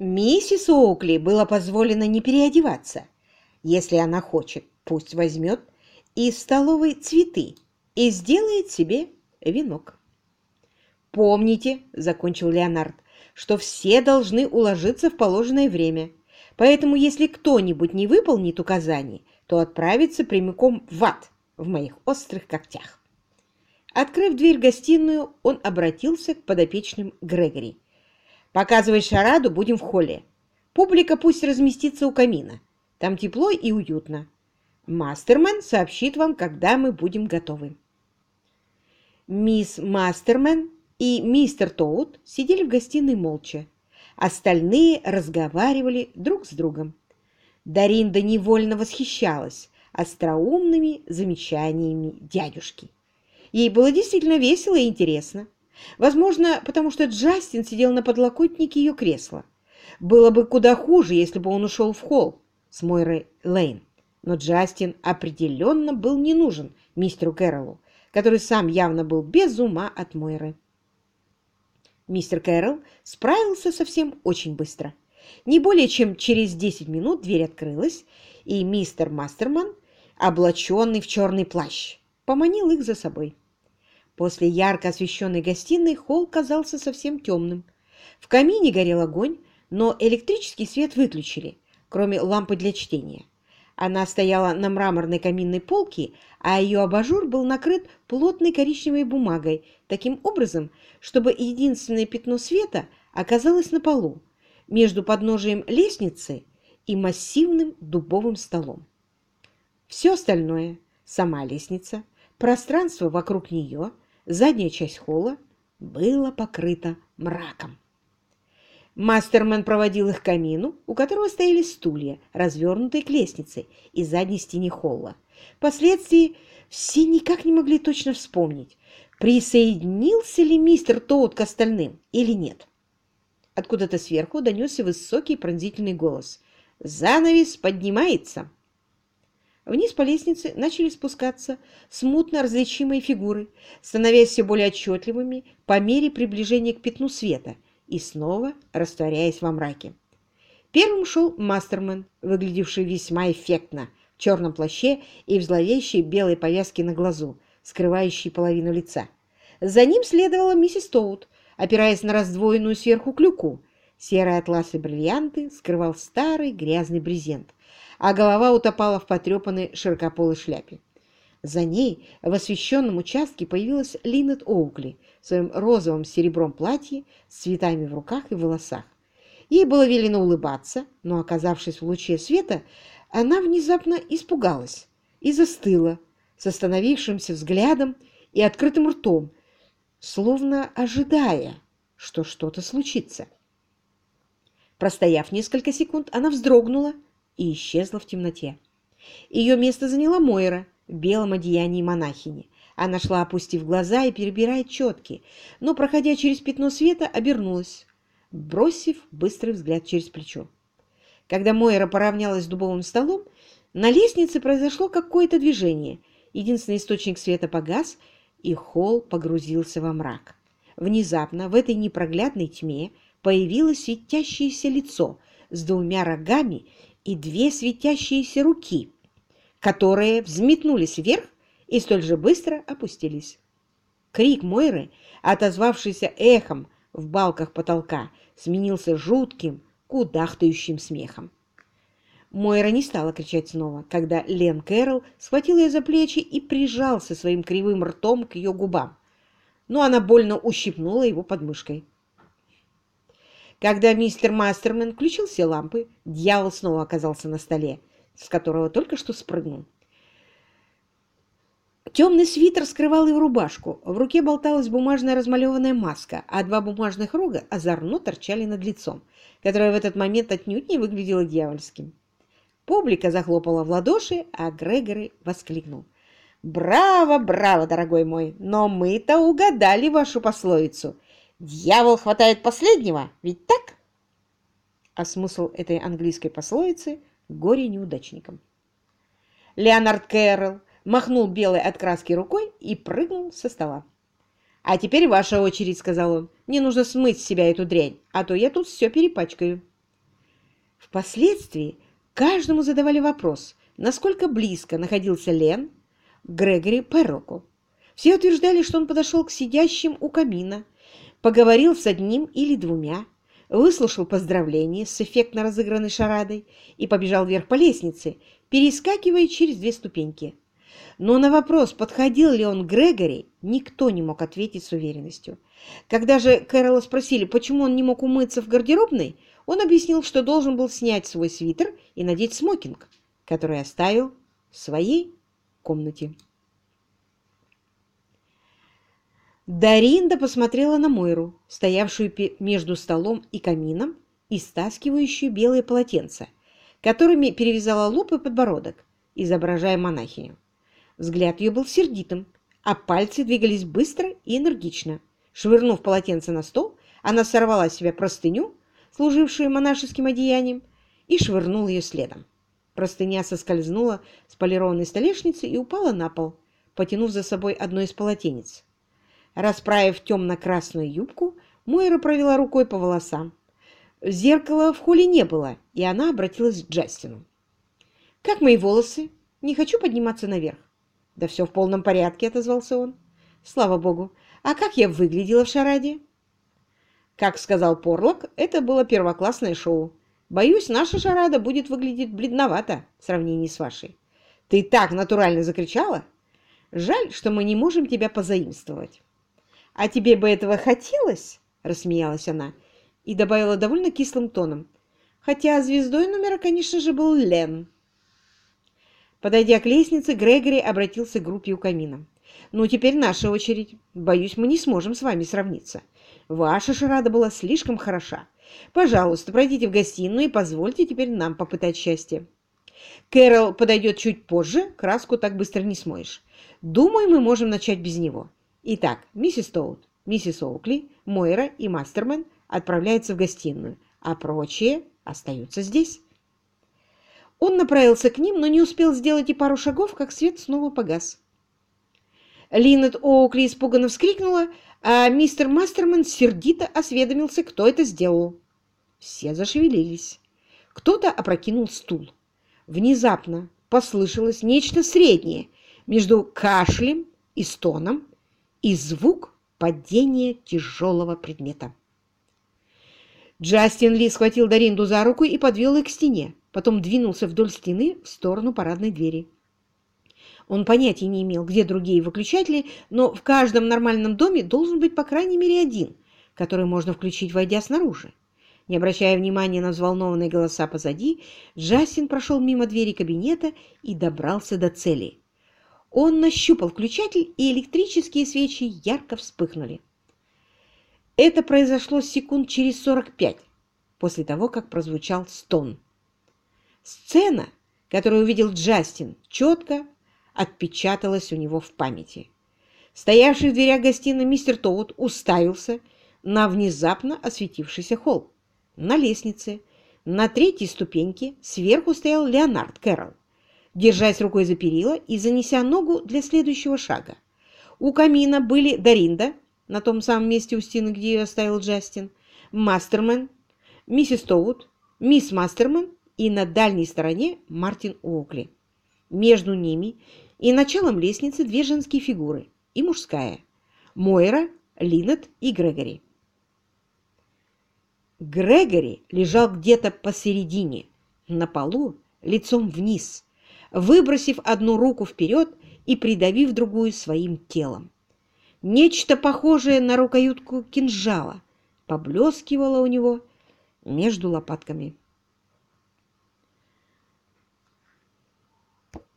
Миссис Оукли было позволено не переодеваться. Если она хочет, пусть возьмет из столовой цветы и сделает себе венок. «Помните», — закончил Леонард, — «что все должны уложиться в положенное время, поэтому если кто-нибудь не выполнит указаний, то отправится прямиком в ад в моих острых когтях». Открыв дверь в гостиную, он обратился к подопечным Грегори. «Показывать шараду будем в холле. Публика пусть разместится у камина. Там тепло и уютно. Мастермен сообщит вам, когда мы будем готовы». Мисс Мастермен и мистер Тоут сидели в гостиной молча. Остальные разговаривали друг с другом. Даринда невольно восхищалась остроумными замечаниями дядюшки. Ей было действительно весело и интересно. Возможно, потому что Джастин сидел на подлокотнике ее кресла. Было бы куда хуже, если бы он ушел в холл с Мойрой Лейн. Но Джастин определенно был не нужен мистеру Кэрролу, который сам явно был без ума от Мойры. Мистер Кэрролл справился совсем очень быстро. Не более чем через 10 минут дверь открылась, и мистер Мастерман, облаченный в черный плащ, поманил их за собой. После ярко освещенной гостиной холл казался совсем темным. В камине горел огонь, но электрический свет выключили, кроме лампы для чтения. Она стояла на мраморной каминной полке, а ее абажур был накрыт плотной коричневой бумагой, таким образом, чтобы единственное пятно света оказалось на полу, между подножием лестницы и массивным дубовым столом. Все остальное, сама лестница, пространство вокруг нее – задняя часть холла была покрыта мраком. Мастермен проводил их к камину, у которого стояли стулья, развернутые к лестнице и задней стене холла. Впоследствии все никак не могли точно вспомнить, присоединился ли мистер Тоут к остальным или нет. Откуда-то сверху донесся высокий пронзительный голос. «Занавес поднимается!» Вниз по лестнице начали спускаться смутно различимые фигуры, становясь все более отчетливыми по мере приближения к пятну света и снова растворяясь во мраке. Первым шел Мастермен, выглядевший весьма эффектно, в черном плаще и в зловещей белой повязке на глазу, скрывающей половину лица. За ним следовала миссис Тоут, опираясь на раздвоенную сверху клюку. Серые атласы бриллианты скрывал старый грязный брезент, а голова утопала в потрепанной широкополой шляпе. За ней в освещенном участке появилась Линет Оукли в своем розовом серебром платье с цветами в руках и волосах. Ей было велено улыбаться, но, оказавшись в луче света, она внезапно испугалась и застыла с остановившимся взглядом и открытым ртом, словно ожидая, что что-то случится. Простояв несколько секунд, она вздрогнула и исчезла в темноте. Ее место заняла Мойра в белом одеянии монахини. Она шла, опустив глаза и перебирая четки, но, проходя через пятно света, обернулась, бросив быстрый взгляд через плечо. Когда Мойра поравнялась с дубовым столом, на лестнице произошло какое-то движение. Единственный источник света погас, и холл погрузился во мрак. Внезапно в этой непроглядной тьме появилось светящееся лицо с двумя рогами и две светящиеся руки, которые взметнулись вверх и столь же быстро опустились. Крик Мойры, отозвавшийся эхом в балках потолка, сменился жутким, кудахтающим смехом. Мойра не стала кричать снова, когда Лен Кэрролл схватил ее за плечи и прижался своим кривым ртом к ее губам, но она больно ущипнула его подмышкой. Когда мистер Мастермен включил все лампы, дьявол снова оказался на столе, с которого только что спрыгнул. Темный свитер скрывал его рубашку, в руке болталась бумажная размалеванная маска, а два бумажных рога озорно торчали над лицом, которое в этот момент отнюдь не выглядело дьявольским. Публика захлопала в ладоши, а Грегори воскликнул. «Браво, браво, дорогой мой! Но мы-то угадали вашу пословицу. Дьявол хватает последнего, ведь так? А смысл этой английской пословицы – горе неудачникам. Леонард Кэрролл махнул белой от краски рукой и прыгнул со стола. «А теперь ваша очередь», — сказал он. «Мне нужно смыть с себя эту дрянь, а то я тут все перепачкаю». Впоследствии каждому задавали вопрос, насколько близко находился Лен к Грегори Перроку. Все утверждали, что он подошел к сидящим у камина, поговорил с одним или двумя, выслушал поздравления с эффектно разыгранной шарадой и побежал вверх по лестнице, перескакивая через две ступеньки. Но на вопрос, подходил ли он к Грегори, никто не мог ответить с уверенностью. Когда же Кэрола спросили, почему он не мог умыться в гардеробной, он объяснил, что должен был снять свой свитер и надеть смокинг, который оставил в своей комнате. Даринда посмотрела на Мойру, стоявшую между столом и камином и стаскивающую белые полотенца, которыми перевязала лоб и подбородок, изображая монахиню. Взгляд ее был сердитым, а пальцы двигались быстро и энергично. Швырнув полотенце на стол, она сорвала с себя простыню, служившую монашеским одеянием, и швырнула ее следом. Простыня соскользнула с полированной столешницы и упала на пол, потянув за собой одно из полотенец. Расправив темно-красную юбку, Мойра провела рукой по волосам. Зеркала в холле не было, и она обратилась к Джастину. «Как мои волосы? Не хочу подниматься наверх». «Да все в полном порядке», — отозвался он. «Слава богу. А как я выглядела в шараде?» Как сказал Порлок, это было первоклассное шоу. Боюсь, наша шарада будет выглядеть бледновато в сравнении с вашей. Ты так натурально закричала? Жаль, что мы не можем тебя позаимствовать. А тебе бы этого хотелось? Рассмеялась она и добавила довольно кислым тоном. Хотя звездой номера, конечно же, был Лен. Подойдя к лестнице, Грегори обратился к группе у камина. «Ну, теперь наша очередь. Боюсь, мы не сможем с вами сравниться. Ваша шарада была слишком хороша. Пожалуйста, пройдите в гостиную и позвольте теперь нам попытать счастье. Кэрол подойдет чуть позже, краску так быстро не смоешь. Думаю, мы можем начать без него. Итак, миссис Тоут, миссис Оукли, Мойра и Мастермен отправляются в гостиную, а прочие остаются здесь». Он направился к ним, но не успел сделать и пару шагов, как свет снова погас. Линет Оукли испуганно вскрикнула, а мистер Мастерман сердито осведомился, кто это сделал. Все зашевелились. Кто-то опрокинул стул. Внезапно послышалось нечто среднее между кашлем и стоном и звук падения тяжелого предмета. Джастин Ли схватил Даринду за руку и подвел ее к стене потом двинулся вдоль стены в сторону парадной двери. Он понятия не имел, где другие выключатели, но в каждом нормальном доме должен быть по крайней мере один, который можно включить, войдя снаружи. Не обращая внимания на взволнованные голоса позади, Джастин прошел мимо двери кабинета и добрался до цели. Он нащупал включатель, и электрические свечи ярко вспыхнули. Это произошло секунд через 45 после того, как прозвучал стон. Сцена, которую увидел Джастин, четко отпечаталась у него в памяти. Стоявший в дверях гостиной мистер Тоут уставился на внезапно осветившийся холл. На лестнице, на третьей ступеньке, сверху стоял Леонард Кэрролл, держась рукой за перила и занеся ногу для следующего шага. У камина были Даринда, на том самом месте у стены, где ее оставил Джастин, Мастермен, миссис Тоут, мисс Мастермен и на дальней стороне Мартин Оукли. Между ними и началом лестницы две женские фигуры и мужская – Мойра, Линнет и Грегори. Грегори лежал где-то посередине, на полу, лицом вниз, выбросив одну руку вперед и придавив другую своим телом. Нечто похожее на рукоятку кинжала поблескивало у него между лопатками.